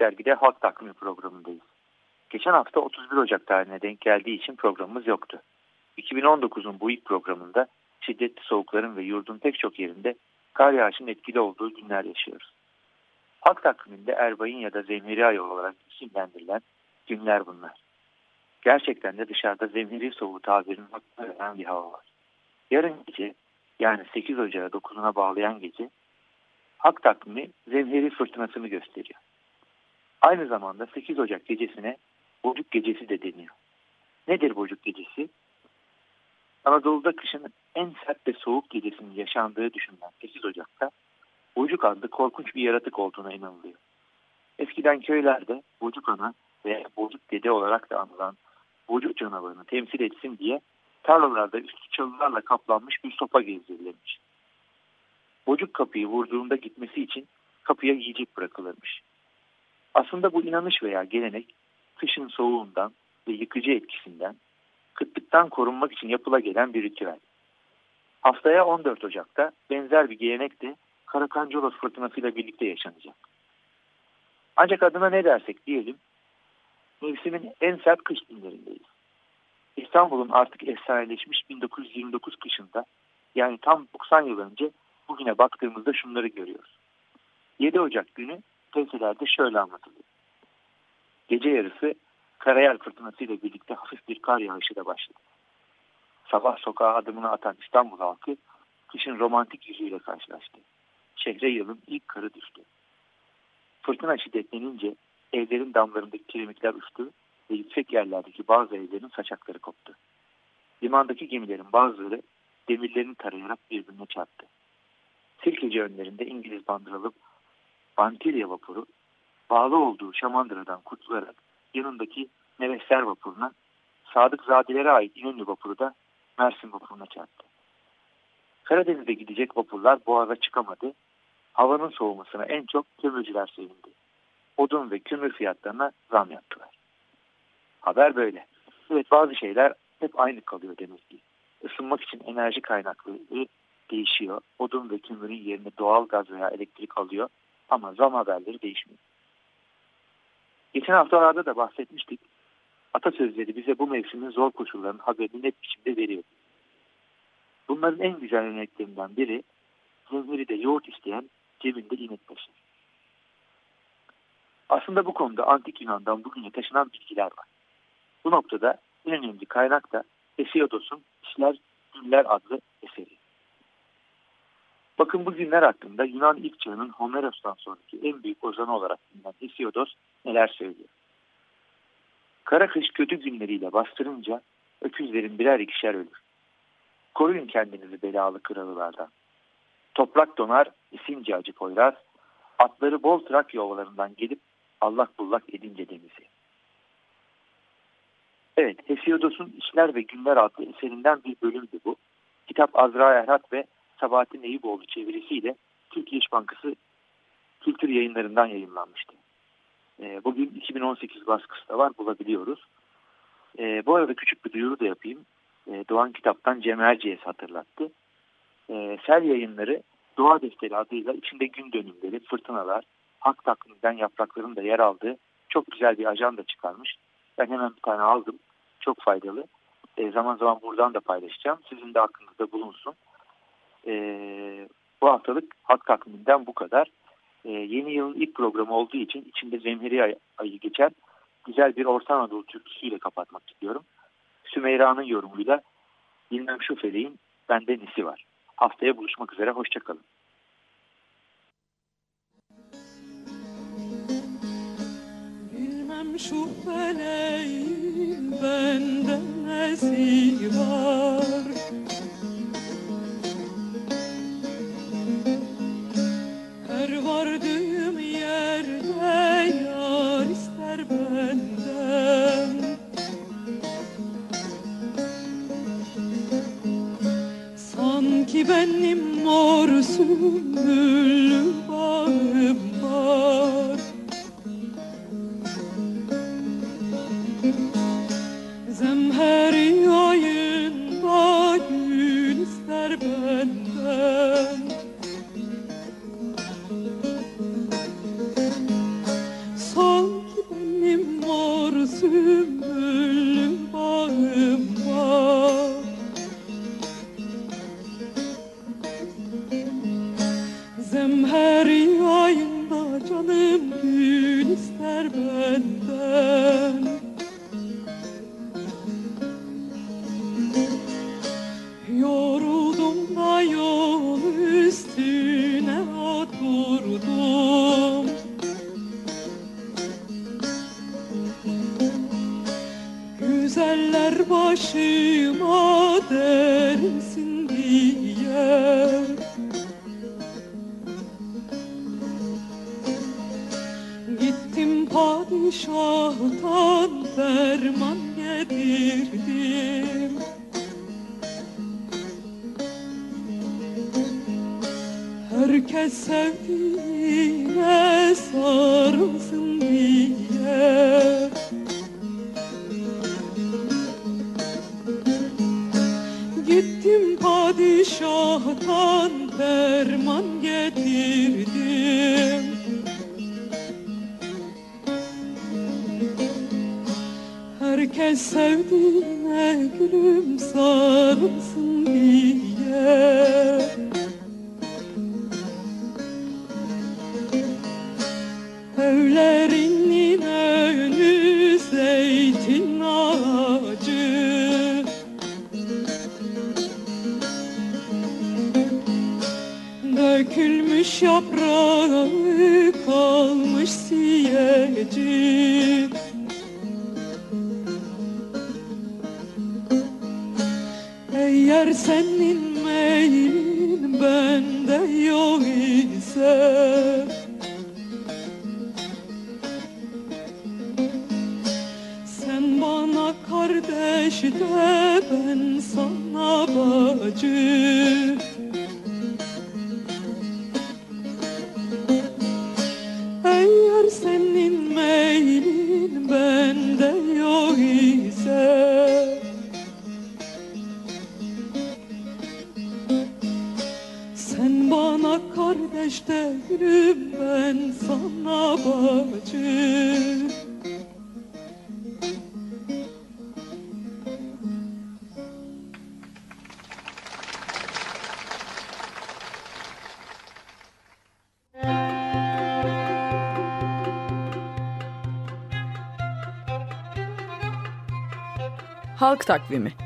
Dergi'de Halk Takvimi programındayız. Geçen hafta 31 Ocak tarihine denk geldiği için programımız yoktu. 2019'un bu ilk programında şiddetli soğukların ve yurdun pek çok yerinde kar yağışının etkili olduğu günler yaşıyoruz. Halk takviminde Erbay'ın ya da Zemheri Ay olarak isimlendirilen günler bunlar. Gerçekten de dışarıda zemheri soğuğu tabirinin hakkında veren bir hava var. Yarın gece yani 8 Ocak'a 9'una bağlayan gece Halk takvimi zemheri fırtınasını gösteriyor. Aynı zamanda 8 Ocak gecesine Bocuk Gecesi de deniyor. Nedir Bocuk Gecesi? Anadolu'da kışın en sert ve soğuk gecesinin yaşandığı düşünülen 8 Ocak'ta Bocuk adlı korkunç bir yaratık olduğuna inanılıyor. Eskiden köylerde Bocuk Ana veya Bocuk Dede olarak da anılan Bocuk canavarını temsil etsin diye tarlalarda üstü çalılarla kaplanmış bir sopa gezdirilmiş. Bocuk kapıyı vurduğunda gitmesi için kapıya yiyecek bırakılırmış. Aslında bu inanış veya gelenek kışın soğuğundan ve yıkıcı etkisinden kıtlıktan korunmak için yapıla gelen bir ritüel. Haftaya 14 Ocak'ta benzer bir gelenek de Karakancolos fırtınasıyla birlikte yaşanacak. Ancak adına ne dersek diyelim, mevsimin en sert kış günlerindeyiz. İstanbul'un artık efsaneleşmiş 1929 kışında yani tam 90 yıl önce bugüne baktığımızda şunları görüyoruz. 7 Ocak günü tezlerde şöyle anlatılıyor. Gece yarısı karayel fırtınasıyla birlikte hafif bir kar yağışı da başladı. Sabah sokağa adımını atan İstanbul halkı kışın romantik yüzüyle karşılaştı. Şehre yılın ilk karı düştü. Fırtına şiddetlenince evlerin damlarındaki kiremitler uçtu ve yüksek yerlerdeki bazı evlerin saçakları koptu. Limandaki gemilerin bazıları demirlerini tarayarak birbirine çarptı. Sirkeci önlerinde İngiliz bandıralı Bantilya vapuru bağlı olduğu Şamandıra'dan kurtularak yanındaki Nevesler vapuruna Sadık Zadelere ait İnönü vapuru da Mersin vapuruna çarptı. Karadeniz'de gidecek vapurlar boğaza çıkamadı. Havanın soğumasına en çok kömürcüler sevindi. Odun ve kömür fiyatlarına zam yaptılar. Haber böyle. Evet bazı şeyler hep aynı kalıyor demek ki. Isınmak için enerji kaynakları değişiyor. Odun ve kömürün yerine doğal gaz veya elektrik alıyor ama zam haberleri değişmiyor. Geçen haftalarda da bahsetmiştik. Atasözleri bize bu mevsimin zor koşullarının haberini net biçimde veriyor. Bunların en güzel örneklerinden biri de yoğurt isteyen cebinde inek taşır. Aslında bu konuda antik Yunan'dan bugüne taşınan bilgiler var. Bu noktada en önemli kaynak da Hesiodos'un İşler Günler adlı eseri. Bakın bu günler hakkında Yunan ilk çağının Homeros'tan sonraki en büyük ozanı olarak bilinen Hesiodos neler söylüyor. Kara kış kötü günleriyle bastırınca öküzlerin birer ikişer ölür. Koruyun kendinizi belalı kralılardan. Toprak donar, isince acı poyraz, atları bol Trakya ovalarından gelip allak bullak edince denizi. Evet, Hesiodos'un İşler ve Günler adlı eserinden bir bölümdü bu. Kitap Azra Erhat ve Sabahattin Eyüboğlu çevirisiyle Türkiye İş Bankası Kültür Yayınlarından yayınlanmıştı. E, bugün 2018 baskısı da var bulabiliyoruz. E, bu arada küçük bir duyuru da yapayım. E, Doğan Kitap'tan Cem Erciyes hatırlattı. E, Sel yayınları Doğa Defteri adıyla içinde gün dönümleri, fırtınalar, hak takviminden yaprakların da yer aldığı çok güzel bir ajanda çıkarmış. Ben hemen bir tane aldım. Çok faydalı. E, zaman zaman buradan da paylaşacağım. Sizin de aklınızda bulunsun. E, bu haftalık Halk Takviminden bu kadar. E, yeni yılın ilk programı olduğu için içinde Zemheri ay, ayı geçen güzel bir Orta Anadolu türküsüyle kapatmak istiyorum. Sümeyra'nın yorumuyla Bilmem Şu Feleğin Bende Nesi Var. Haftaya buluşmak üzere, hoşçakalın. Bilmem şu feleğin bende nesi var не başıma dersin diye. Gittim padişahtan ferman getirdim Herkes sevdiğine Herkes sevdiğine gülüm sarılsın diye. Evlerinin önü zeytin ağacı. Dökülmüş yaprağı Eğer senin meylin bende yok ise Sen bana kardeş de ben sana bacı bana kardeş de gülüm ben sana bacı. Halk Takvimi